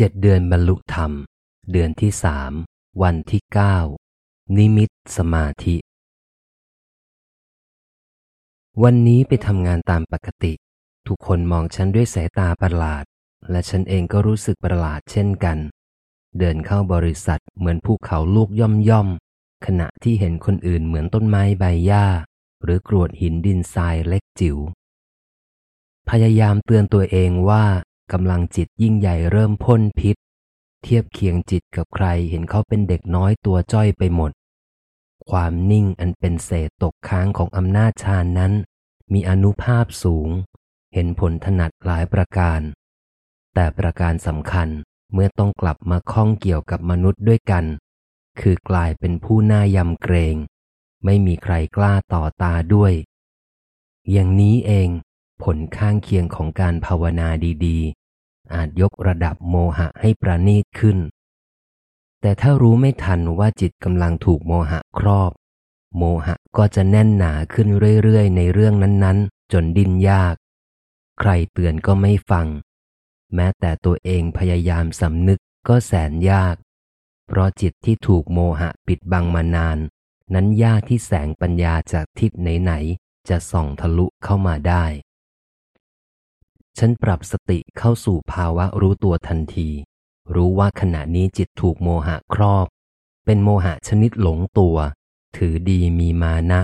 เจ็ดเดือนบรรลุธรรม เดือนที่สาม วันที่เก้า นิมิตสมาธิ วันนี้ไปทำงานตามปกติ ทุกคนมองฉันด้วยสายตาประหลาด และฉันเองก็รู้สึกประหลาดเช่นกัน เดินเข้าบริษัทเหมือนภูเขาลูกย่อมย่อม ขณะที่เห็นคนอื่นเหมือนต้นไม้ใบหญ้า หรือกรวดหินดินทรายเล็กจิ๋วพยายามเตือนตัวเองว่า กำลังจิตยิ่งใหญ่เริ่มพ่นพิษ เทียบเคียงจิตกับใครเห็นเขาเป็นเด็กน้อยตัวจ้อยไปหมด ความนิ่งอันเป็นเศษตกค้างของอำนาจฌานนั้น มีอนุภาพสูง เห็นผลถนัดหลายประการ แต่ประการสำคัญเมื่อต้องกลับมาข้องเกี่ยวกับมนุษย์ด้วยกัน คือกลายเป็นผู้น่ายำเกรง ไม่มีใครกล้าต่อตาด้วย อย่างนี้เอง ผลข้างเคียงของการภาวนาดีๆ อาจยกระดับโมหะให้ประณีตขึ้น แต่ถ้ารู้ไม่ทันว่าจิตกำลังถูกโมหะครอบ โมหะก็จะแน่นหนาขึ้นเรื่อยๆ ในเรื่องนั้นๆ จนดิ้นยาก ใครเตือนก็ไม่ฟัง แม้แต่ตัวเองพยายามสำนึกก็แสนยาก เพราะจิตที่ถูกโมหะปิดบังมานาน นั้นยากที่แสงปัญญาจากทิศไหนๆจะส่องทะลุเข้ามาได้ ฉันปรับสติเข้าสู่ภาวะรู้ตัวทันที รู้ว่าขณะนี้จิตถูกโมหะครอบ เป็นโมหะชนิดหลงตัว ถือดีมีมานะ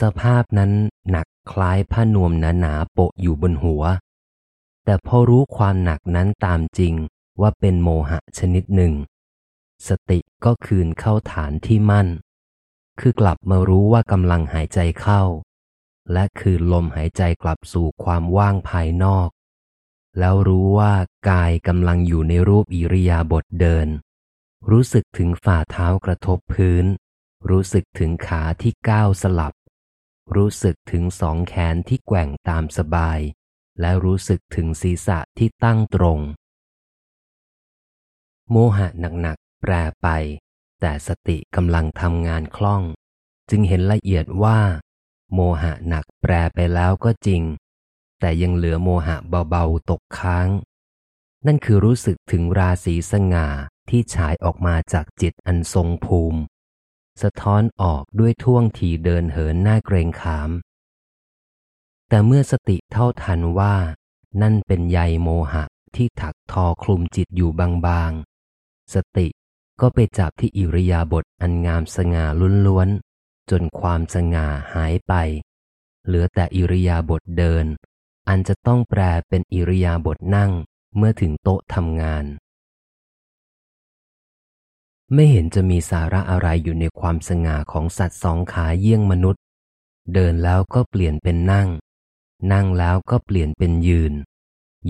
สภาพนั้นหนักคล้ายผ้านวมหนาหนาโปะอยู่บนหัว แต่พอรู้ความหนักนั้นตามจริงว่าเป็นโมหะชนิดหนึ่ง สติก็คืนเข้าฐานที่มั่น คือกลับมารู้ว่ากำลังหายใจเข้า และคืนลมหายใจกลับสู่ความว่างภายนอก แล้วรู้ว่ากายกำลังอยู่ในรูปอิริยาบถเดิน รู้สึกถึงฝ่าเท้ากระทบพื้น รู้สึกถึงขาที่ก้าวสลับ รู้สึกถึงสองแขนที่แกว่งตามสบาย และรู้สึกถึงศีรษะที่ตั้งตรง โมหะหนักๆแปรไป แต่สติกำลังทำงานคล่อง จึงเห็นละเอียดว่า โมหะหนักแปรไปแล้วก็จริง แต่ยังเหลือโมหะเบาๆตกค้าง นั่นคือรู้สึกถึงราศีสง่าที่ฉายออกมาจากจิตอันทรงภูมิ สะท้อนออกด้วยท่วงทีเดินเหินหน้าเกรงขาม แต่เมื่อสติเท่าทันว่า นั่นเป็นใยโมหะที่ถักทอคลุมจิตอยู่บางๆ สติก็ไปจับที่อิริยาบถอันงามสง่าล้วน จนความสง่าหายไป เหลือแต่อิริยาบถเดิน อันจะต้องแปลเป็นอิริยาบถนั่งเมื่อถึงโต๊ะทำงาน ไม่เห็นจะมีสาระอะไรอยู่ในความสง่าของสัตว์สองขาเยี่ยงมนุษย์ เดินแล้วก็เปลี่ยนเป็นนั่ง นั่งแล้วก็เปลี่ยนเป็นยืน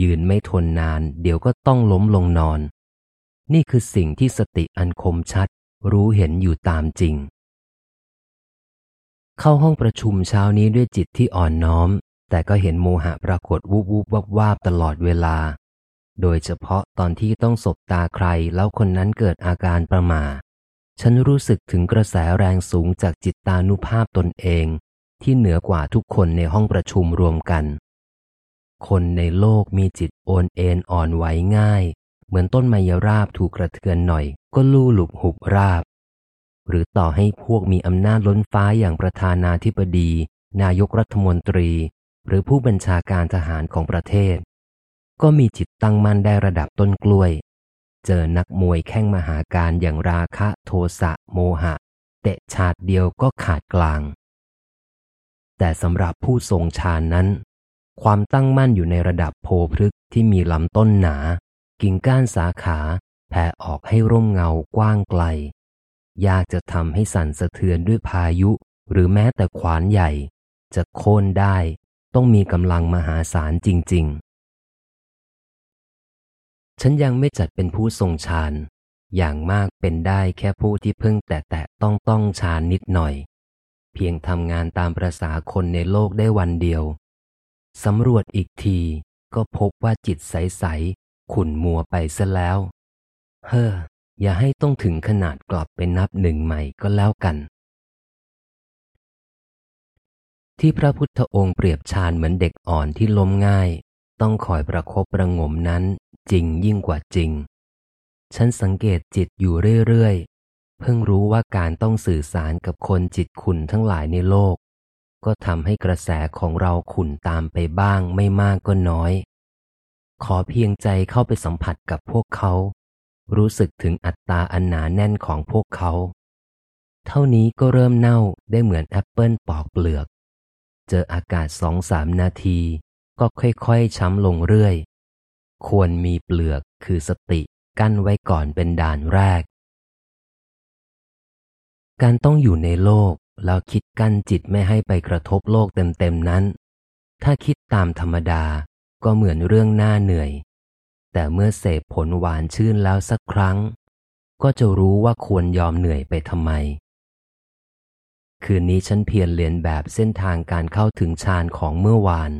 ยืนไม่ทนนานเดี๋ยวก็ต้องล้มลงนอน นี่คือสิ่งที่สติอันคมชัดรู้เห็นอยู่ตามจริง เข้าห้องประชุมเช้านี้ด้วยจิตที่อ่อนน้อม แต่ก็เห็นโมหะปรากฏวูบวูบวับวาบตลอดเวลา โดยเฉพาะตอนที่ต้องสบตาใครแล้วคนนั้นเกิดอาการประมา ฉันรู้สึกถึงกระแสแรงสูงจากจิตตานุภาพตนเอง ที่เหนือกว่าทุกคนในห้องประชุมรวมกัน คนในโลกมีจิตโอนเอ็นอ่อนไหวง่าย เหมือนต้นไมยราบถูกกระเทือนหน่อย ก็ลู่หลุบหุบราบ หรือต่อให้พวกมีอำนาจล้นฟ้าอย่างประธานาธิบดี นายกรัฐมนตรี หรือผู้บัญชาการทหารของประเทศ ก็มีจิตตั้งมั่นได้ระดับต้นกล้วย เจอนักมวยแข่งมหาการอย่างราคะโทสะโมหะ เตะฉาดเดียวก็ขาดกลาง แต่สำหรับผู้ทรงฌานนั้น ความตั้งมั่นอยู่ในระดับโพพฤกที่มีลำต้นหนา กิ่งก้านสาขาแผ่ออกให้ร่มเงากว้างไกล ยากจะทำให้สั่นสะเทือนด้วยพายุ หรือแม้แต่ขวานใหญ่ จะโค่นได้ ต้องมีกำลังมหาศาลจริง ๆ ฉันยังไม่จัดเป็นผู้ทรงฌาน อย่างมากเป็นได้แค่ผู้ที่เพิ่งแตะแตะต้องต้องฌานนิดหน่อย เพียงทำงานตามประษาคนในโลกได้วันเดียวสำรวจอีกทีก็พบว่าจิตใส ๆ ขุ่นมัวไปซะแล้ว เฮ้อ อย่าให้ต้องถึงขนาดกลับไปนับหนึ่งใหม่ก็แล้วกัน ที่พระพุทธองค์เปรียบฌานเหมือนเด็กอ่อนที่ล้มง่าย ต้องคอยประครบประงมนั้นจริงยิ่งกว่าจริง ฉันสังเกตจิตอยู่เรื่อยๆ เพิ่งรู้ว่าการต้องสื่อสารกับคนจิตขุนทั้งหลายในโลก ก็ทำให้กระแสของเราขุนตามไปบ้างไม่มากก็น้อย ขอเพียงใจเข้าไปสัมผัสกับพวกเขา รู้สึกถึงอัตตาอันหนาแน่นของพวกเขา เท่านี้ก็เริ่มเน่าได้เหมือนแอปเปิลปอกเปลือก เจออากาศสองสามนาที ก็ค่อยๆช้ำลงเรื่อย ควรมีเปลือกคือสติกั้นไว้ก่อนเป็นด่านแรก การต้องอยู่ในโลกแล้วคิดกั้นจิตไม่ให้ไปกระทบโลกเต็มๆนั้น ถ้าคิดตามธรรมดาก็เหมือนเรื่องหน่าเหนื่อย แต่เมื่อเสพผลหวานชื่นแล้วสักครั้ง ก็จะรู้ว่าควรยอมเหนื่อยไปทำไม คืนนี้ฉันเพียรเรียนแบบเส้นทางการเข้าถึงฌานของเมื่อวาน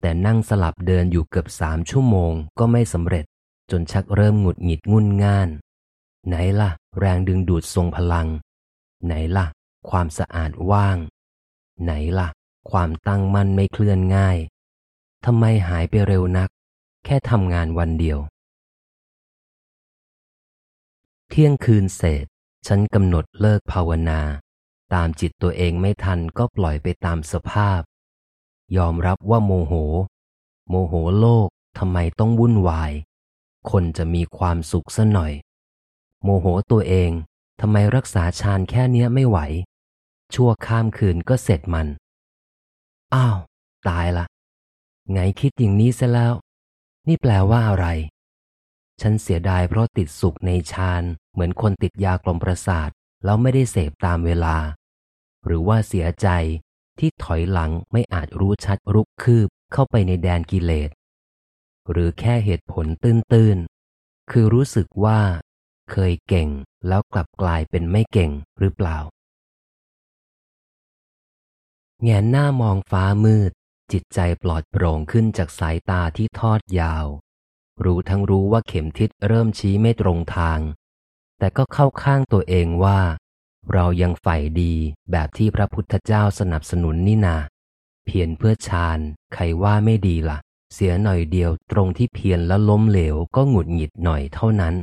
แต่นั่งสลับเดินอยู่เกือบสามชั่วโมงก็ไม่สำเร็จ จนชักเริ่มหงุดหงิดงุนง่าน ไหนล่ะ แรงดึงดูดทรงพลัง ไหนล่ะ ความสะอาดว่าง ไหนล่ะ ความตั้งมั่นไม่เคลื่อนง่ายทำไมหายไปเร็วนัก แค่ทำงานวันเดียว เที่ยงคืนเสร็จฉันกำหนดเลิกภาวนา ตามจิตตัวเองไม่ทันก็ปล่อยไปตามสภาพ ยอมรับว่าโมโห โมโหโลกทำไมต้องวุ่นวาย คนจะมีความสุขซะหน่อย โมโหตัวเองทำไมรักษาฌานแค่เนี้ยไม่ไหว ชั่วข้ามคืนก็เสร็จมัน อ้าว ตายละไงคิดอย่างนี้ซะแล้ว นี่แปลว่าอะไร ฉันเสียดายเพราะติดสุขในฌานเหมือนคนติดยากลมประสาทแล้วไม่ได้เสพตามเวลา หรือว่าเสียใจที่ถอยหลังไม่อาจรู้ชัดรุกคืบเข้าไปในแดนกิเลส หรือแค่เหตุผลตื้นๆ คือรู้สึกว่า เคยเก่งแล้วกลับกลายเป็นไม่เก่งหรือเปล่า แงนหน้ามองฟ้ามืด จิตใจปลอดโปร่งขึ้นจากสายตาที่ทอดยาว รู้ทั้งรู้ว่าเข็มทิศเริ่มชี้ไม่ตรงทาง แต่ก็เข้าข้างตัวเองว่า เรายังใฝ่ดีแบบที่พระพุทธเจ้าสนับสนุนนี่นา เพียรเพื่อฌานใครว่าไม่ดีละ่ะ เสียหน่อยเดียวตรงที่เพียรแล้วล้มเหลวก็หงุดหงิดหน่อยเท่านั้น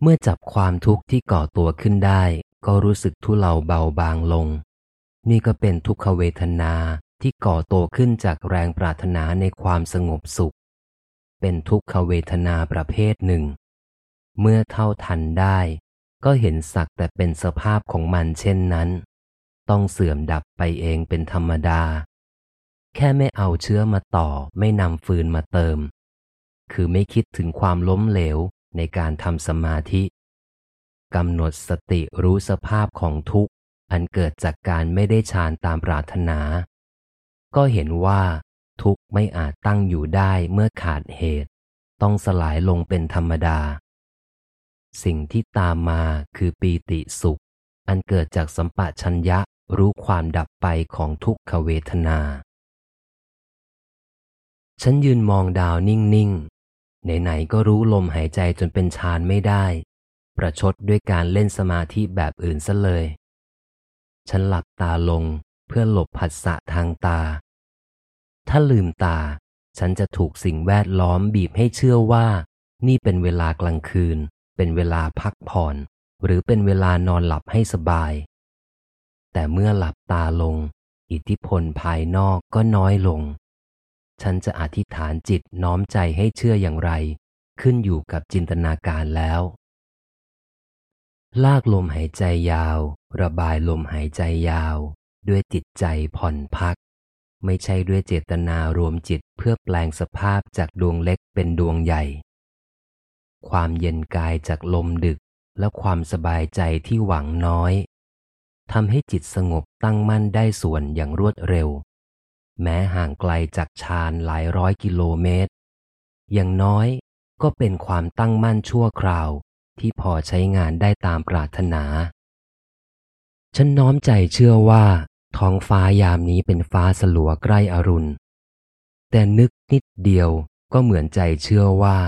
เมื่อจับความทุกข์ที่ก่อตัวขึ้นได้ ก็รู้สึกทุเลาเบาบางลงนี่ก็เป็นทุกขเวทนา ที่ก่อโตขึ้นจากแรงปรารถนาในความสงบสุข เป็นทุกขเวทนาประเภทหนึ่ง เมื่อเท่าทันได้ ก็เห็นสักแต่เป็นสภาพของมันเช่นนั้น ต้องเสื่อมดับไปเองเป็นธรรมดา แค่ไม่เอาเชื้อมาต่อไม่นำฟืนมาเติม คือไม่คิดถึงความล้มเหลวในการทำสมาธิกำหนดสติรู้สภาพของทุกข์ อันเกิดจากการไม่ได้ฌานตามปรารถนา ก็เห็นว่า ทุกข์ไม่อาจตั้งอยู่ได้เมื่อขาดเหตุ ต้องสลายลงเป็นธรรมดา สิ่งที่ตามมาคือปีติสุข อันเกิดจากสัมปะชัญญะรู้ความดับไปของทุกขเวทนา ฉันยืนมองดาวนิ่งๆ ไหนๆก็รู้ลมหายใจจนเป็นฌานไม่ได้ ประชดด้วยการเล่นสมาธิแบบอื่นซะเลย ฉันหลับตาลงเพื่อหลบผัสสะทางตา ถ้าลืมตา ฉันจะถูกสิ่งแวดล้อมบีบให้เชื่อว่า นี่เป็นเวลากลางคืน เป็นเวลาพักผ่อน หรือเป็นเวลานอนหลับให้สบาย แต่เมื่อหลับตาลง อิทธิพลภายนอกก็น้อยลง ฉันจะอธิษฐานจิตน้อมใจให้เชื่ออย่างไร ขึ้นอยู่กับจินตนาการแล้ว ลากลมหายใจยาว ระบายลมหายใจยาว ด้วยจิตใจผ่อนพัก ไม่ใช่ด้วยเจตนารวมจิตเพื่อแปลงสภาพจากดวงเล็กเป็นดวงใหญ่ ความเย็นกายจากลมดึกและความสบายใจที่หวังน้อยทำให้จิตสงบตั้งมั่นได้ส่วนอย่างรวดเร็ว แม้ห่างไกลจากฌานหลายร้อยกิโลเมตร อย่างน้อยก็เป็นความตั้งมั่นชั่วคราวที่พอใช้งานได้ตามปรารถนา ฉันน้อมใจเชื่อว่า ท้องฟ้ายามนี้เป็นฟ้าสลัวใกล้อรุณ แต่นึกนิดเดียวก็เหมือนใจเชื่อว่า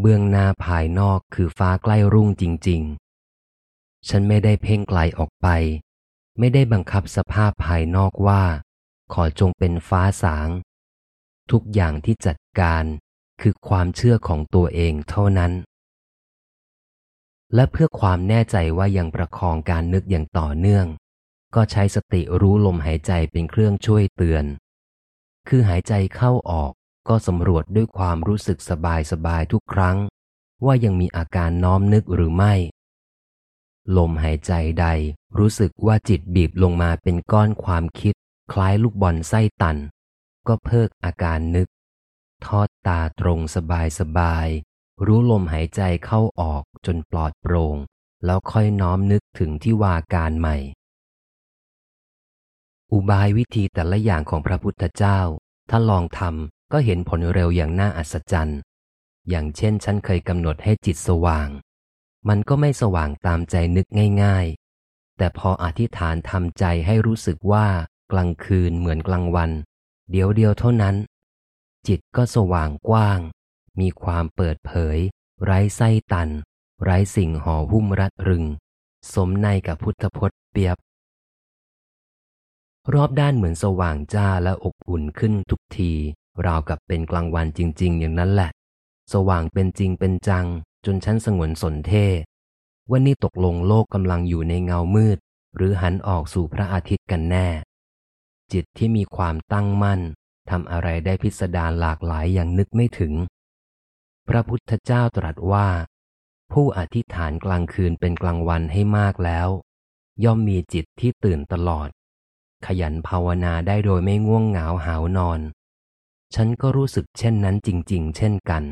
เบื้องหน้าภายนอกคือฟ้าใกล้รุ่งจริง ๆ ฉันไม่ได้เพ่งไกลออกไป ไม่ได้บังคับสภาพภายนอกว่า ขอจงเป็นฟ้าสาง ทุกอย่างที่จัดการคือความเชื่อของตัวเองเท่านั้น และเพื่อความแน่ใจว่ายังประคองการนึกอย่างต่อเนื่อง ก็ใช้สติรู้ลมหายใจเป็นเครื่องช่วยเตือน คือหายใจเข้าออกก็สำรวจด้วยความรู้สึกสบายสบายทุกครั้ง ว่ายังมีอาการน้อมนึกหรือไม่ ลมหายใจใดรู้สึกว่าจิตบีบลงมาเป็นก้อนความคิด คล้ายลูกบอลไส้ตัน ก็เพิกอาการนึก ทอดตาตรงสบายสบาย รู้ลมหายใจเข้าออกจนปลอดโปร่งแล้วค่อยน้อมนึกถึงที่วาการใหม่ อุบายวิธีแต่ละอย่างของพระพุทธเจ้า ถ้าลองทำก็เห็นผลเร็วอย่างน่าอัศจรรย์ อย่างเช่นฉันเคยกำหนดให้จิตสว่าง มันก็ไม่สว่างตามใจนึกง่าย ๆ แต่พออธิษฐานทำใจให้รู้สึกว่า กลางคืนเหมือนกลางวัน เดียวเดียวเท่านั้น จิตก็สว่างกว้าง มีความเปิดเผย ไร้ไส้ตัน ไร้สิ่งห่อหุ้มรัดรึง สมในกับพุทธพจน์เปียบ รอบด้านเหมือนสว่างจ้าและอบอุ่นขึ้นทุกที ราวกับเป็นกลางวันจริง ๆ อย่างนั้นแหละ สว่างเป็นจริงเป็นจัง จนฉันสงวนสนเท่ว่านี่ตกลงโลกกำลังอยู่ในเงามืด หรือหันออกสู่พระอาทิตย์กันแน่ จิตที่มีความตั้งมั่นทำอะไรได้พิสดารหลากหลายอย่างนึกไม่ถึง พระพุทธเจ้าตรัสว่า ผู้อธิษฐานกลางคืนเป็นกลางวันให้มากแล้ว ย่อมมีจิตที่ตื่นตลอด ขยันภาวนาได้โดยไม่ง่วงเหงาหาวนอน ฉันก็รู้สึกเช่นนั้นจริง ๆ เช่นกัน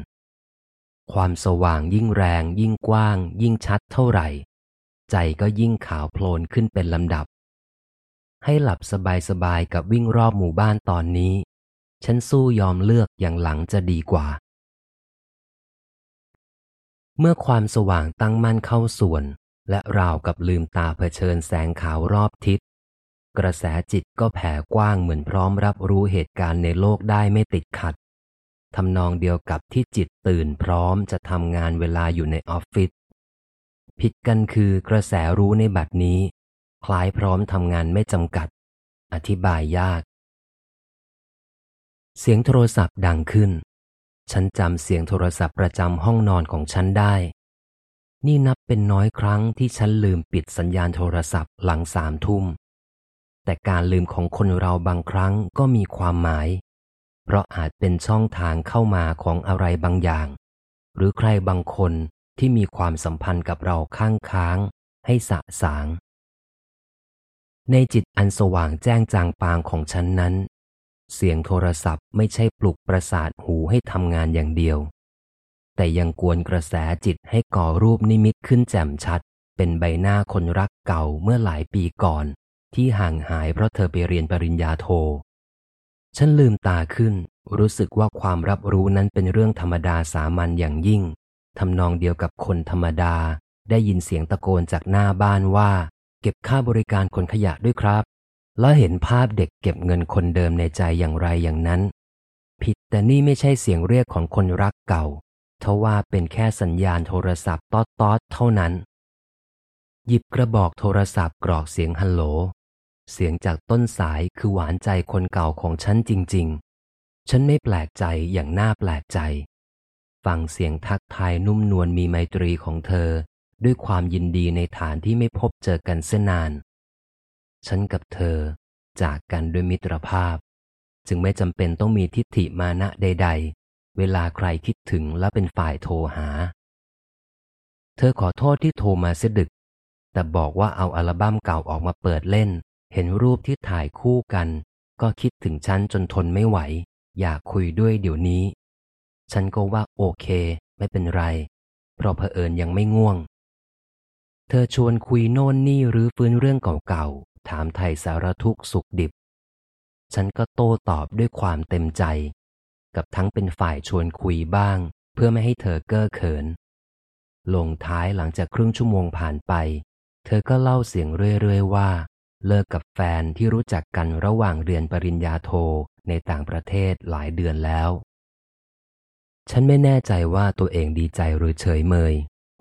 ความสว่างยิ่งแรง ยิ่งกว้าง ยิ่งชัดเท่าไหร่ ใจก็ยิ่งขาวโพลนขึ้นเป็นลำดับ ให้หลับสบาย ๆ กับวิ่งรอบหมู่บ้านตอนนี้ ฉันสู้ยอมเลือกอย่างหลังจะดีกว่า เมื่อความสว่างตั้งมั่นเข้าส่วนและราวกับลืมตาเผชิญแสงขาวรอบทิศ กระแสจิตก็แผ่กว้างเหมือนพร้อมรับรู้เหตุการณ์ในโลกได้ไม่ติดขัดทำนองเดียวกับที่จิตตื่นพร้อมจะทำงานเวลาอยู่ในออฟฟิศผิดกันคือกระแสรู้ในบัดนี้ คล้ายพร้อมทำงานไม่จำกัด อธิบายยาก เสียงโทรศัพท์ดังขึ้น ฉันจำเสียงโทรศัพท์ประจำห้องนอนของฉันได้ นี่นับเป็นน้อยครั้งที่ฉันลืมปิดสัญญาณโทรศัพท์หลังสามทุ่ม แต่การลืมของคนเราบางครั้งก็มีความหมาย เพราะอาจเป็นช่องทางเข้ามาของอะไรบางอย่าง หรือใครบางคนที่มีความสัมพันธ์กับเราข้างค้าง ให้สะสาง ในจิตอันสว่างแจ้งจางปางของฉันนั้น เสียงโทรศัพท์ไม่ใช่ปลุกประสาทหูให้ทำงานอย่างเดียว แต่ยังกวนกระแสจิตให้ก่อรูปนิมิตขึ้นแจ่มชัด เป็นใบหน้าคนรักเก่าเมื่อหลายปีก่อน ที่ห่างหายเพราะเธอไปเรียนปริญญาโท ฉันลืมตาขึ้น รู้สึกว่าความรับรู้นั้นเป็นเรื่องธรรมดาสามัญอย่างยิ่งทำนองเดียวกับคนธรรมดา ได้ยินเสียงตะโกนจากหน้าบ้านว่า เก็บค่าบริการคนขยะด้วยครับ แล้วเห็นภาพเด็กเก็บเงินคนเดิมในใจอย่างไรอย่างนั้น ผิดแต่นี่ไม่ใช่เสียงเรียกของคนรักเก่าทว่าเป็นแค่สัญญาณโทรศัพท์ต๊อดตอดเท่านั้น หยิบกระบอกโทรศัพท์กรอกเสียงฮัลโหล เสียงจากต้นสายคือหวานใจคนเก่าของฉันจริง ๆ ฉันไม่แปลกใจอย่างน่าแปลกใจ ฟังเสียงทักทายนุ่มนวลมีไมตรีของเธอ ด้วยความยินดีในฐานที่ไม่พบเจอกันเส้นนาน ฉันกับเธอ จากกันด้วยมิตรภาพ จึงไม่จำเป็นต้องมีทิฏฐิมานะใด ๆ เวลาใครคิดถึงและเป็นฝ่ายโทรหา เธอขอโทษที่โทรมาเสียดึกแต่บอกว่าเอาอัลบั้มเก่าออกมาเปิดเล่น เห็นรูปที่ถ่ายคู่กัน ก็คิดถึงฉันจนทนไม่ไหว อยากคุยด้วยเดี๋ยวนี้ ฉันก็ว่าโอเค ไม่เป็นไร เพราะเผอิญยังไม่ง่วง เธอชวนคุยโน่นนี่หรือฟื้นเรื่องเก่าๆ ถามไทยสารทุกสุขดิบ ฉันก็โต้ตอบด้วยความเต็มใจ กับทั้งเป็นฝ่ายชวนคุยบ้าง เพื่อไม่ให้เธอเก้อเขิน ลงท้ายหลังจากครึ่งชั่วโมงผ่านไป เธอก็เล่าเสียงเรื่อยๆว่า เลิกกับแฟนที่รู้จักกันระหว่างเรียนปริญญาโทในต่างประเทศหลายเดือนแล้ว ฉันไม่แน่ใจว่าตัวเองดีใจหรือเฉยเมย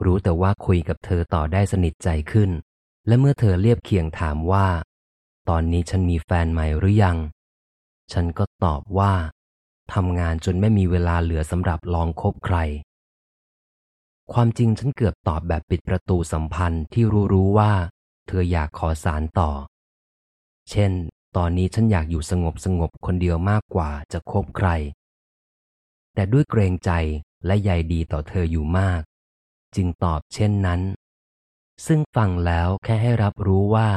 รู้แต่ว่าคุยกับเธอต่อได้สนิทใจขึ้น และเมื่อเธอเรียบเคียงถามว่า ตอนนี้ฉันมีแฟนใหม่หรือยัง ฉันก็ตอบว่าทำงานจนไม่มีเวลาเหลือสำหรับลองคบใคร ความจริงฉันเกือบตอบแบบปิดประตูสัมพันธ์ที่รู้รู้ว่า เธออยากขอสารต่อ เช่น ตอนนี้ฉันอยากอยู่สงบสงบคนเดียวมากกว่าจะคบใคร แต่ด้วยเกรงใจและใยดีต่อเธออยู่มาก จึงตอบเช่นนั้น ซึ่งฟังแล้วแค่ให้รับรู้ว่า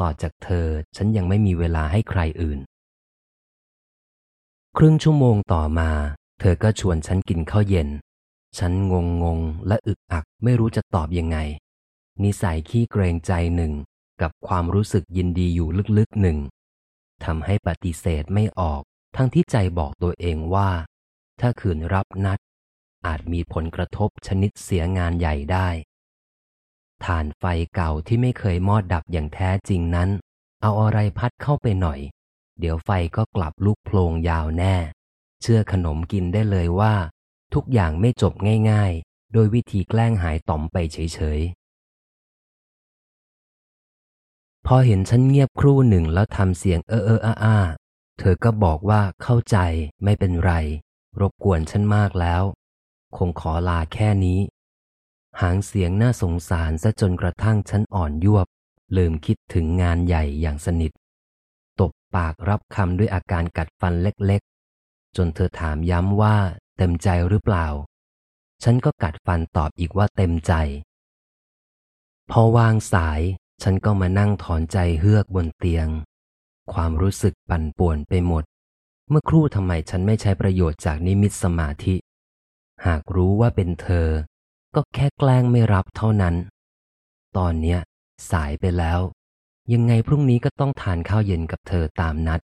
ต่อจากเธอฉันยังไม่มีเวลาให้ใครอื่น ครึ่งชั่วโมงต่อมา เธอก็ชวนฉันกินข้าวเย็น ฉันงงงงและอึกอักไม่รู้จะตอบยังไงนิสัยขี้เกรงใจหนึ่ง กับความรู้สึกยินดีอยู่ลึกๆหนึ่งทำให้ปฏิเสธไม่ออก ทั้งที่ใจบอกตัวเองว่า ถ้าขืนรับนัด อาจมีผลกระทบชนิดเสียงานใหญ่ได้ฐานไฟเก่าที่ไม่เคยมอดดับอย่างแท้จริงนั้น เอาอะไรพัดเข้าไปหน่อย เดี๋ยวไฟก็กลับลุกโพลงยาวแน่ เชื่อขนมกินได้เลยว่า ทุกอย่างไม่จบง่ายๆ โดยวิธีแกล้งหายต่อมไปเฉย พอเห็นฉันเงียบครู่หนึ่งแล้วทำเสียงเออเอออ้าอาเธอก็บอกว่าเข้าใจไม่เป็นไร รบกวนฉันมากแล้ว คงขอลาแค่นี้ หางเสียงน่าสงสารซะจนกระทั่งฉันอ่อนยวบ ลืมคิดถึงงานใหญ่อย่างสนิท ตบปากรับคำด้วยอาการกัดฟันเล็กๆ จนเธอถามย้ำว่าเต็มใจหรือเปล่า ฉันก็กัดฟันตอบอีกว่าเต็มใจ พอวางสาย ฉันก็มานั่งถอนใจเฮือกบนเตียง ความรู้สึกปั่นป่วนไปหมด เมื่อครู่ทำไมฉันไม่ใช้ประโยชน์จากนิมิตสมาธิ หากรู้ว่าเป็นเธอ ก็แค่แกล้งไม่รับเท่านั้น ตอนเนี้ย สายไปแล้ว ยังไงพรุ่งนี้ก็ต้องทานข้าวเย็นกับเธอตามนัด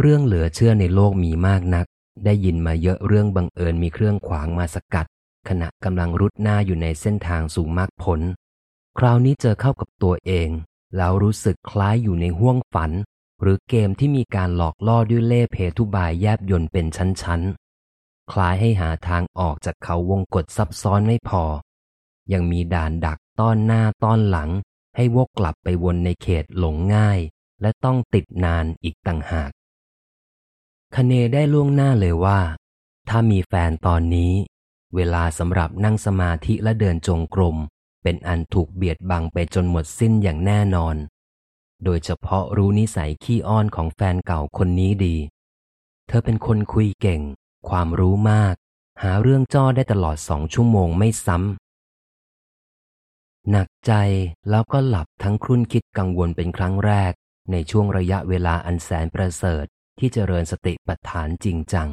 เรื่องเหลือเชื่อในโลกมีมากนัก ได้ยินมาเยอะเรื่องบังเอิญมีเครื่องขวางมาสกัด ขณะกำลังรุดหน้าอยู่ในเส้นทางสู่มรรคผล คราวนี้เจอเข้ากับตัวเอง แล้วรู้สึกคล้ายอยู่ในห้วงฝัน หรือเกมที่มีการหลอกล่อด้วยเล่เพทุบายแยบยนเป็นชั้นๆ คล้ายให้หาทางออกจากเขาวงกฏซับซ้อนไม่พอ ยังมีด่านดักต้อนหน้าต้อนหลัง ให้วกกลับไปวนในเขตหลงง่าย และต้องติดนานอีกต่างหากคเนได้ล่วงหน้าเลยว่า ถ้ามีแฟนตอนนี้ เวลาสำหรับนั่งสมาธิและเดินจงกรม เป็นอันถูกเบียดบังไปจนหมดสิ้นอย่างแน่นอน โดยเฉพาะรู้นิสัยขี้อ้อนของแฟนเก่าคนนี้ดี เธอเป็นคนคุยเก่ง ความรู้มาก หาเรื่องจ้อได้ตลอดสองชั่วโมงไม่ซ้ำ หนักใจแล้วก็หลับทั้งครุ่นคิดกังวลเป็นครั้งแรก ในช่วงระยะเวลาอันแสนประเสริฐที่เจริญสติปัฏฐานจริงจัง